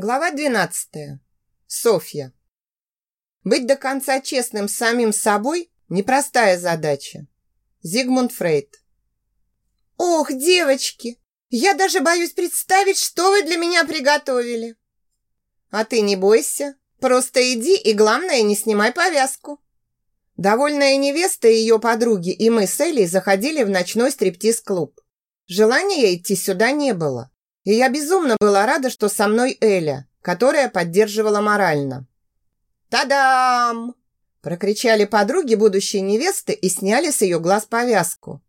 Глава 12. Софья. Быть до конца честным с самим собой – непростая задача. Зигмунд Фрейд. «Ох, девочки, я даже боюсь представить, что вы для меня приготовили!» «А ты не бойся, просто иди и, главное, не снимай повязку!» Довольная невеста и ее подруги и мы с Элей заходили в ночной стриптиз-клуб. Желания идти сюда не было. И я безумно была рада, что со мной Эля, которая поддерживала морально. «Та-дам!» Прокричали подруги будущей невесты и сняли с ее глаз повязку.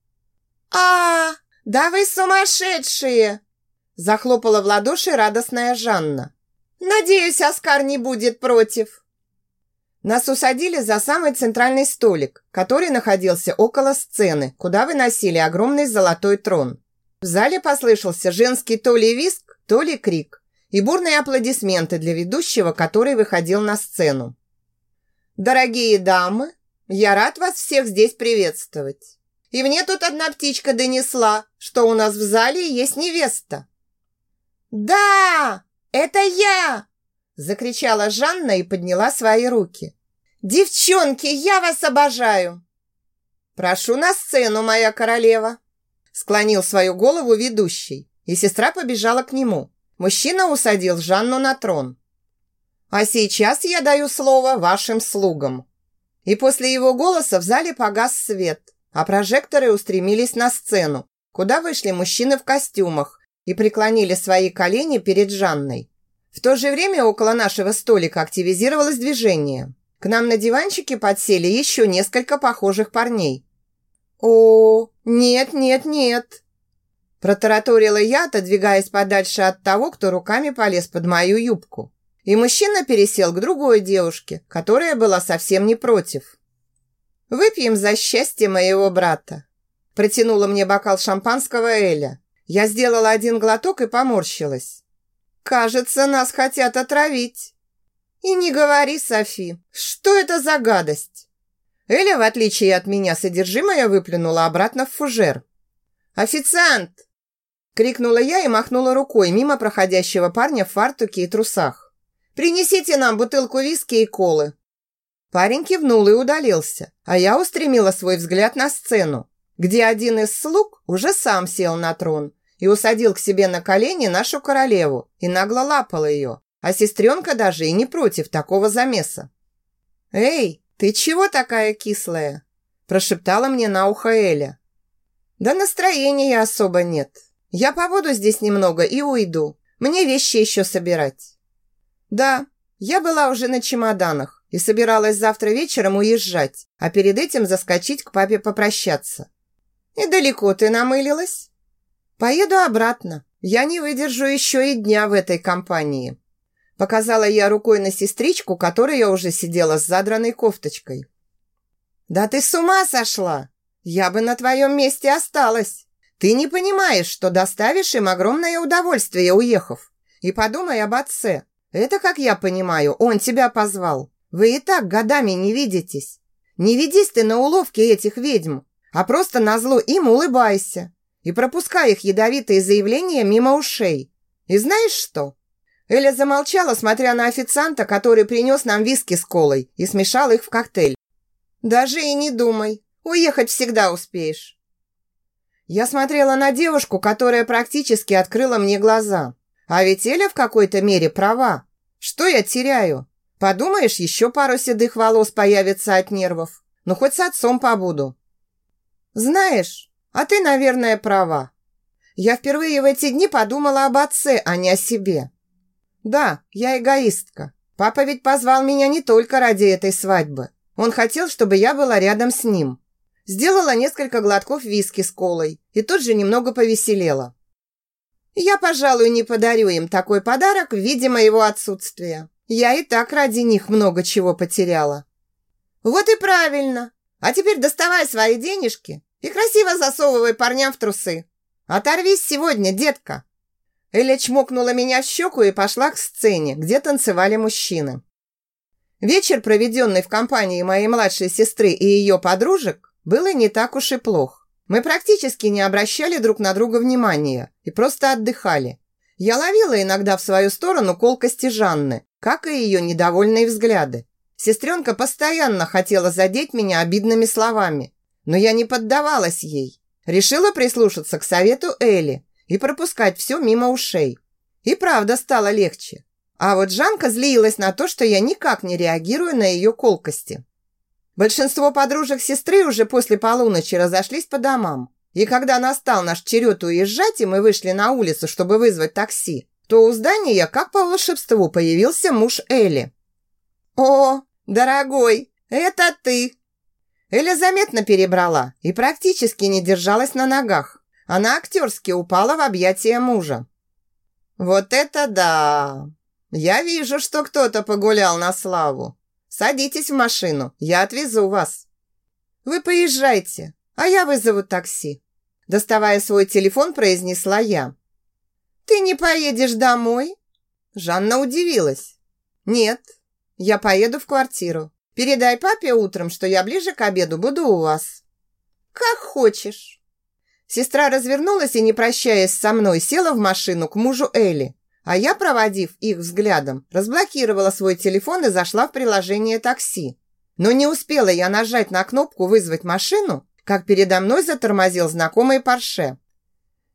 а Да вы сумасшедшие!» Захлопала в ладоши радостная Жанна. «Надеюсь, Оскар не будет против!» Нас усадили за самый центральный столик, который находился около сцены, куда выносили огромный золотой трон. В зале послышался женский то ли виск, то ли крик и бурные аплодисменты для ведущего, который выходил на сцену. «Дорогие дамы, я рад вас всех здесь приветствовать. И мне тут одна птичка донесла, что у нас в зале есть невеста». «Да, это я!» закричала Жанна и подняла свои руки. «Девчонки, я вас обожаю!» «Прошу на сцену, моя королева!» Склонил свою голову ведущий, и сестра побежала к нему. Мужчина усадил Жанну на трон. «А сейчас я даю слово вашим слугам». И после его голоса в зале погас свет, а прожекторы устремились на сцену, куда вышли мужчины в костюмах и преклонили свои колени перед Жанной. В то же время около нашего столика активизировалось движение. К нам на диванчике подсели еще несколько похожих парней. «О, нет, нет, нет!» Протараторила я, отодвигаясь подальше от того, кто руками полез под мою юбку. И мужчина пересел к другой девушке, которая была совсем не против. «Выпьем за счастье моего брата!» Протянула мне бокал шампанского Эля. Я сделала один глоток и поморщилась. «Кажется, нас хотят отравить!» «И не говори, Софи, что это за гадость?» Эля, в отличие от меня, содержимое выплюнула обратно в фужер. «Официант!» Крикнула я и махнула рукой мимо проходящего парня в фартуке и трусах. «Принесите нам бутылку виски и колы!» Парень кивнул и удалился, а я устремила свой взгляд на сцену, где один из слуг уже сам сел на трон и усадил к себе на колени нашу королеву и нагло лапал ее, а сестренка даже и не против такого замеса. «Эй, «Ты чего такая кислая?» Прошептала мне на ухо Эля. «Да настроения особо нет. Я побуду здесь немного и уйду. Мне вещи еще собирать». «Да, я была уже на чемоданах и собиралась завтра вечером уезжать, а перед этим заскочить к папе попрощаться». «И далеко ты намылилась?» «Поеду обратно. Я не выдержу еще и дня в этой компании». Показала я рукой на сестричку, которая уже сидела с задранной кофточкой. «Да ты с ума сошла! Я бы на твоем месте осталась! Ты не понимаешь, что доставишь им огромное удовольствие, уехав. И подумай об отце. Это, как я понимаю, он тебя позвал. Вы и так годами не видитесь. Не ведись ты на уловки этих ведьм, а просто назло им улыбайся и пропускай их ядовитые заявления мимо ушей. И знаешь что? Эля замолчала, смотря на официанта, который принес нам виски с колой и смешал их в коктейль. «Даже и не думай. Уехать всегда успеешь». Я смотрела на девушку, которая практически открыла мне глаза. А ведь Эля в какой-то мере права. Что я теряю? Подумаешь, еще пару седых волос появится от нервов. Ну, хоть с отцом побуду. Знаешь, а ты, наверное, права. Я впервые в эти дни подумала об отце, а не о себе. Да, я эгоистка. Папа ведь позвал меня не только ради этой свадьбы. Он хотел, чтобы я была рядом с ним. Сделала несколько глотков виски с колой и тут же немного повеселела. Я, пожалуй, не подарю им такой подарок в виде моего отсутствия. Я и так ради них много чего потеряла. Вот и правильно. А теперь доставай свои денежки и красиво засовывай парням в трусы. Оторвись сегодня, детка. Эля чмокнула меня в щеку и пошла к сцене, где танцевали мужчины. Вечер, проведенный в компании моей младшей сестры и ее подружек, был и не так уж и плох. Мы практически не обращали друг на друга внимания и просто отдыхали. Я ловила иногда в свою сторону колкости Жанны, как и ее недовольные взгляды. Сестренка постоянно хотела задеть меня обидными словами, но я не поддавалась ей. Решила прислушаться к совету Элли и пропускать все мимо ушей. И правда стало легче. А вот Жанка злилась на то, что я никак не реагирую на ее колкости. Большинство подружек сестры уже после полуночи разошлись по домам. И когда настал наш черед уезжать, и мы вышли на улицу, чтобы вызвать такси, то у здания, как по волшебству, появился муж Элли. «О, дорогой, это ты!» Эля заметно перебрала и практически не держалась на ногах. Она актерски упала в объятия мужа. «Вот это да! Я вижу, что кто-то погулял на славу. Садитесь в машину, я отвезу вас». «Вы поезжайте, а я вызову такси». Доставая свой телефон, произнесла я. «Ты не поедешь домой?» Жанна удивилась. «Нет, я поеду в квартиру. Передай папе утром, что я ближе к обеду буду у вас». «Как хочешь». Сестра развернулась и, не прощаясь со мной, села в машину к мужу Элли. А я, проводив их взглядом, разблокировала свой телефон и зашла в приложение такси. Но не успела я нажать на кнопку «Вызвать машину», как передо мной затормозил знакомый Порше.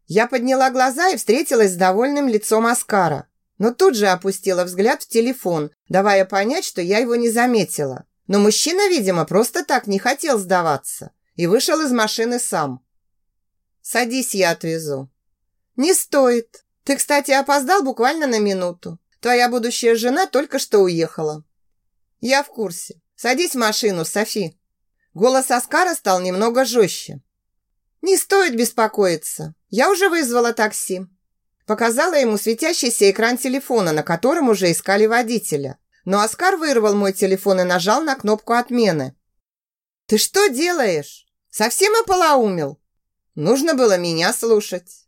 Я подняла глаза и встретилась с довольным лицом Оскара, но тут же опустила взгляд в телефон, давая понять, что я его не заметила. Но мужчина, видимо, просто так не хотел сдаваться и вышел из машины сам. «Садись, я отвезу». «Не стоит. Ты, кстати, опоздал буквально на минуту. Твоя будущая жена только что уехала». «Я в курсе. Садись в машину, Софи». Голос Оскара стал немного жестче. «Не стоит беспокоиться. Я уже вызвала такси». Показала ему светящийся экран телефона, на котором уже искали водителя. Но Оскар вырвал мой телефон и нажал на кнопку отмены. «Ты что делаешь? Совсем ополоумел?» Нужно было меня слушать.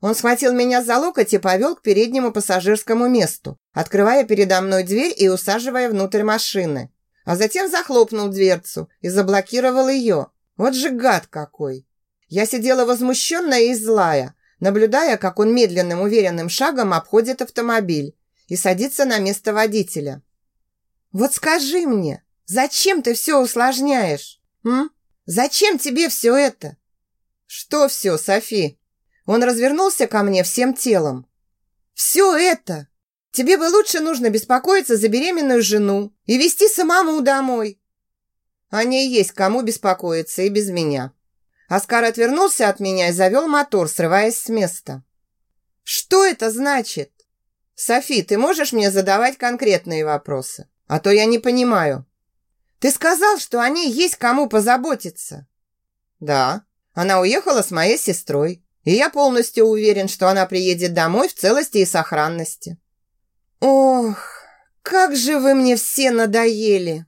Он схватил меня за локоть и повел к переднему пассажирскому месту, открывая передо мной дверь и усаживая внутрь машины. А затем захлопнул дверцу и заблокировал ее. Вот же гад какой! Я сидела возмущенная и злая, наблюдая, как он медленным уверенным шагом обходит автомобиль и садится на место водителя. «Вот скажи мне, зачем ты все усложняешь? М? Зачем тебе все это?» «Что все, Софи?» Он развернулся ко мне всем телом. «Все это! Тебе бы лучше нужно беспокоиться за беременную жену и вести самому домой». «О ней есть кому беспокоиться и без меня», Оскар отвернулся от меня и завел мотор, срываясь с места. «Что это значит?» «Софи, ты можешь мне задавать конкретные вопросы? А то я не понимаю». «Ты сказал, что о ней есть кому позаботиться». «Да, она уехала с моей сестрой, и я полностью уверен, что она приедет домой в целости и сохранности». «Ох, как же вы мне все надоели!»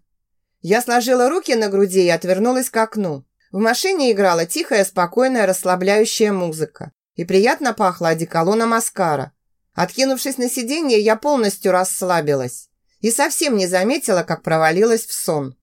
Я сложила руки на груди и отвернулась к окну. В машине играла тихая, спокойная, расслабляющая музыка. И приятно пахло одеколоном Аскара. Откинувшись на сиденье, я полностью расслабилась. И совсем не заметила, как провалилась в сон.